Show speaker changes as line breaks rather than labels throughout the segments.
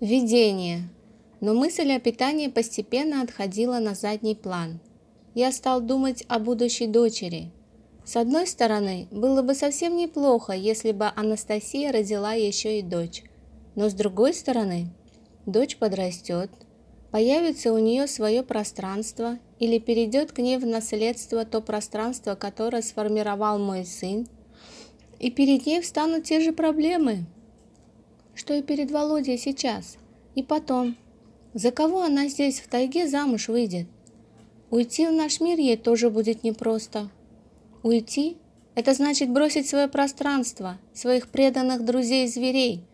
Видение. Но мысль о питании постепенно отходила на задний план. Я стал думать о будущей дочери. С одной стороны, было бы совсем неплохо, если бы Анастасия родила еще и дочь. Но с другой стороны, дочь подрастет, появится у нее свое пространство или перейдет к ней в наследство то пространство, которое сформировал мой сын, и перед ней встанут те же проблемы, что и перед Володей сейчас. И потом, за кого она здесь в тайге замуж выйдет? Уйти в наш мир ей тоже будет непросто. Уйти – это значит бросить свое пространство, своих преданных друзей-зверей.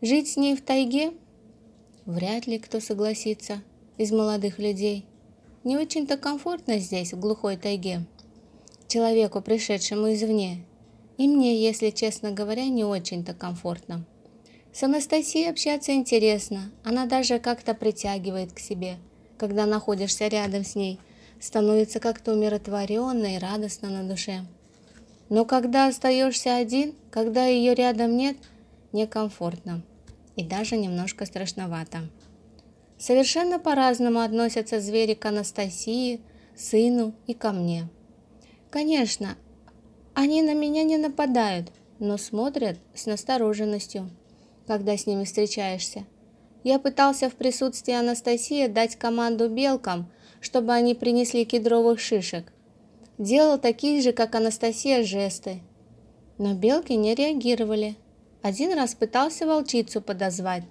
Жить с ней в тайге – вряд ли кто согласится из молодых людей. Не очень-то комфортно здесь, в глухой тайге. Человеку, пришедшему извне. И мне, если честно говоря, не очень-то комфортно. С Анастасией общаться интересно, она даже как-то притягивает к себе, когда находишься рядом с ней, становится как-то умиротворенно и радостно на душе. Но когда остаешься один, когда ее рядом нет, некомфортно и даже немножко страшновато. Совершенно по-разному относятся звери к Анастасии, сыну и ко мне. Конечно, они на меня не нападают, но смотрят с настороженностью когда с ними встречаешься. Я пытался в присутствии Анастасии дать команду белкам, чтобы они принесли кедровых шишек. Делал такие же, как Анастасия, жесты. Но белки не реагировали. Один раз пытался волчицу подозвать.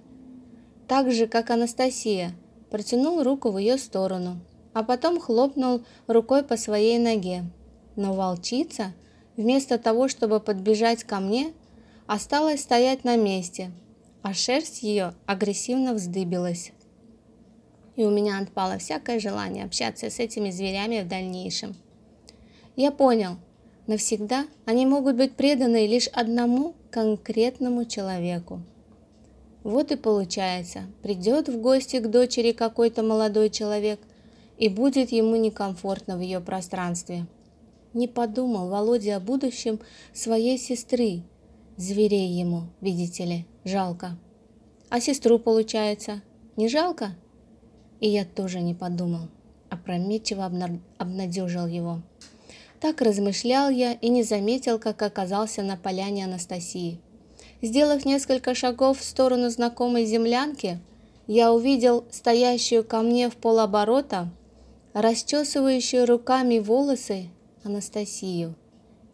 Так же, как Анастасия, протянул руку в ее сторону, а потом хлопнул рукой по своей ноге. Но волчица, вместо того, чтобы подбежать ко мне, осталась стоять на месте – а шерсть ее агрессивно вздыбилась. И у меня отпало всякое желание общаться с этими зверями в дальнейшем. Я понял, навсегда они могут быть преданы лишь одному конкретному человеку. Вот и получается, придет в гости к дочери какой-то молодой человек, и будет ему некомфортно в ее пространстве. Не подумал Володя о будущем своей сестры, Зверей ему, видите ли, жалко. А сестру, получается, не жалко? И я тоже не подумал, опрометчиво обнадежил его. Так размышлял я и не заметил, как оказался на поляне Анастасии. Сделав несколько шагов в сторону знакомой землянки, я увидел стоящую ко мне в полоборота, расчесывающую руками волосы Анастасию,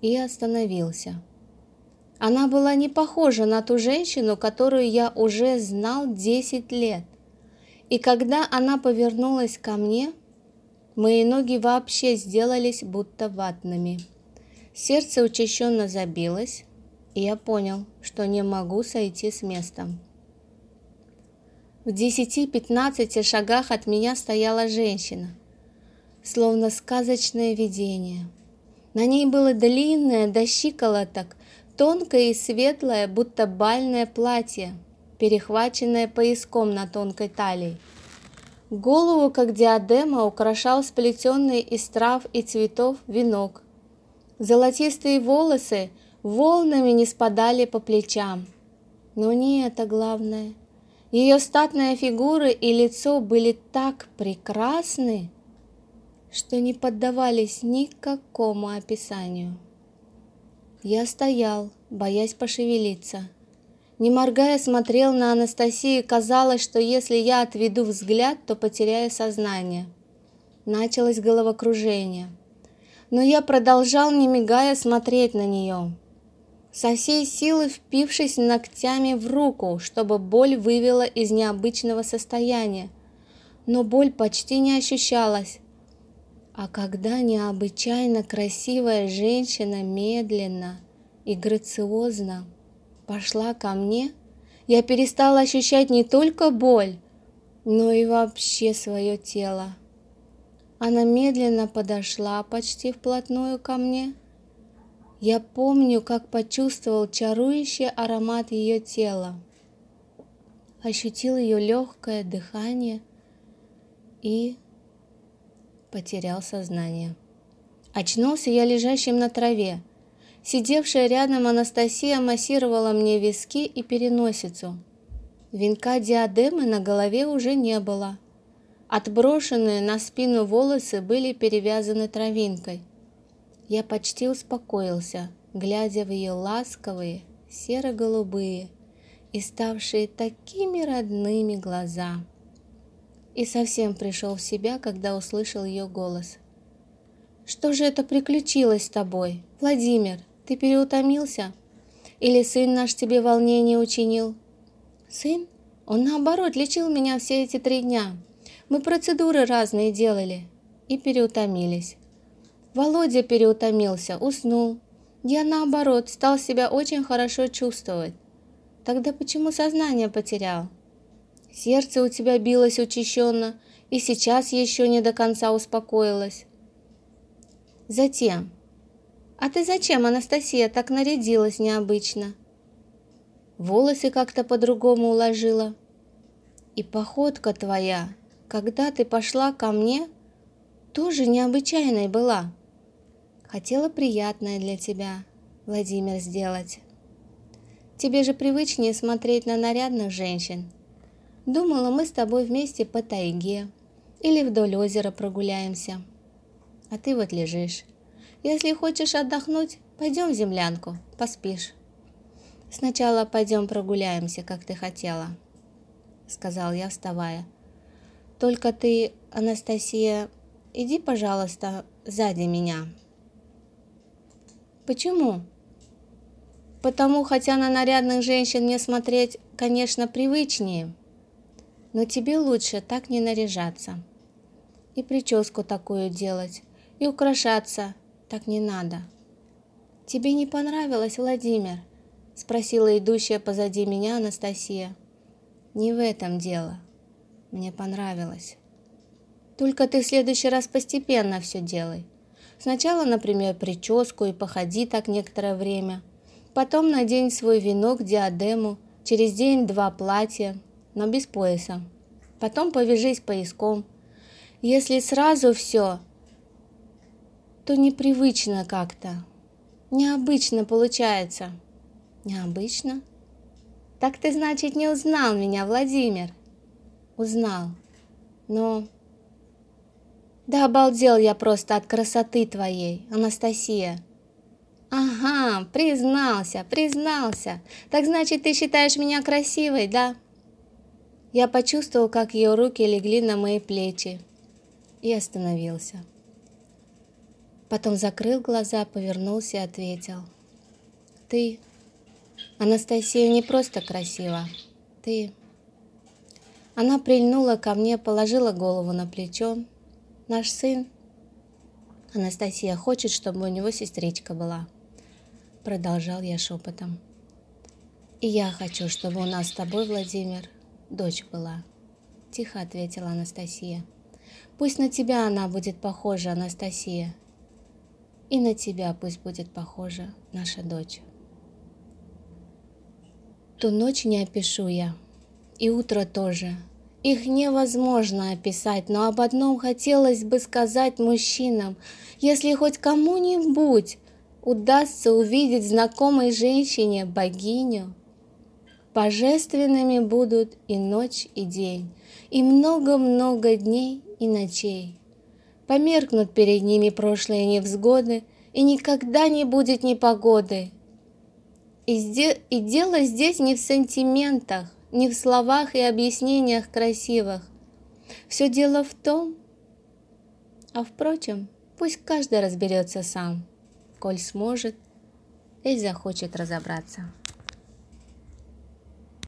и остановился. Она была не похожа на ту женщину, которую я уже знал 10 лет. И когда она повернулась ко мне, мои ноги вообще сделались будто ватными. Сердце учащенно забилось, и я понял, что не могу сойти с места. В 10-15 шагах от меня стояла женщина, словно сказочное видение. На ней было длинное до щиколоток Тонкое и светлое, будто бальное платье, перехваченное пояском на тонкой талии. Голову, как диадема, украшал сплетенный из трав и цветов венок. Золотистые волосы волнами не спадали по плечам. Но не это главное. Ее статная фигура и лицо были так прекрасны, что не поддавались никакому описанию. Я стоял, боясь пошевелиться. Не моргая, смотрел на Анастасию, казалось, что если я отведу взгляд, то потеряю сознание. Началось головокружение. Но я продолжал, не мигая, смотреть на нее. Со всей силы впившись ногтями в руку, чтобы боль вывела из необычного состояния. Но боль почти не ощущалась. А когда необычайно красивая женщина медленно и грациозно пошла ко мне, я перестала ощущать не только боль, но и вообще свое тело. Она медленно подошла почти вплотную ко мне. Я помню, как почувствовал чарующий аромат ее тела, ощутил ее легкое дыхание и потерял сознание. Очнулся я лежащим на траве. Сидевшая рядом Анастасия массировала мне виски и переносицу. Венка диадемы на голове уже не было. Отброшенные на спину волосы были перевязаны травинкой. Я почти успокоился, глядя в ее ласковые, серо-голубые и ставшие такими родными глаза. И совсем пришел в себя, когда услышал ее голос. «Что же это приключилось с тобой, Владимир? Ты переутомился? Или сын наш тебе волнение учинил?» «Сын? Он, наоборот, лечил меня все эти три дня. Мы процедуры разные делали и переутомились. Володя переутомился, уснул. Я, наоборот, стал себя очень хорошо чувствовать. Тогда почему сознание потерял? Сердце у тебя билось учащенно, и сейчас еще не до конца успокоилось. Затем. А ты зачем, Анастасия, так нарядилась необычно? Волосы как-то по-другому уложила. И походка твоя, когда ты пошла ко мне, тоже необычайной была. Хотела приятное для тебя, Владимир, сделать. Тебе же привычнее смотреть на нарядных женщин. Думала, мы с тобой вместе по тайге или вдоль озера прогуляемся. А ты вот лежишь. Если хочешь отдохнуть, пойдем в землянку, поспишь. Сначала пойдем прогуляемся, как ты хотела, сказал я, вставая. Только ты, Анастасия, иди, пожалуйста, сзади меня. Почему? Потому, хотя на нарядных женщин мне смотреть, конечно, привычнее, но тебе лучше так не наряжаться. И прическу такую делать, и украшаться так не надо. Тебе не понравилось, Владимир? Спросила идущая позади меня Анастасия. Не в этом дело. Мне понравилось. Только ты в следующий раз постепенно все делай. Сначала, например, прическу и походи так некоторое время. Потом надень свой венок, диадему, через день два платья, но без пояса. Потом повяжись пояском. Если сразу все, то непривычно как-то. Необычно получается. Необычно? Так ты, значит, не узнал меня, Владимир? Узнал. Но да обалдел я просто от красоты твоей, Анастасия. Ага, признался, признался. Так значит, ты считаешь меня красивой, да? Я почувствовал, как ее руки легли на мои плечи и остановился. Потом закрыл глаза, повернулся и ответил. Ты, Анастасия, не просто красива. Ты... Она прильнула ко мне, положила голову на плечо, Наш сын, Анастасия, хочет, чтобы у него сестричка была. Продолжал я шепотом. И я хочу, чтобы у нас с тобой, Владимир, дочь была. Тихо ответила Анастасия. Пусть на тебя она будет похожа, Анастасия. И на тебя пусть будет похожа наша дочь. Ту ночь не опишу я, и утро тоже, их невозможно описать, но об одном хотелось бы сказать мужчинам. Если хоть кому-нибудь удастся увидеть знакомой женщине богиню, божественными будут и ночь, и день, и много-много дней и ночей. Померкнут перед ними прошлые невзгоды, и никогда не будет непогоды. И, и дело здесь не в сантиментах, не в словах и объяснениях красивых. Все дело в том, а впрочем, пусть каждый разберется сам, коль сможет и захочет разобраться.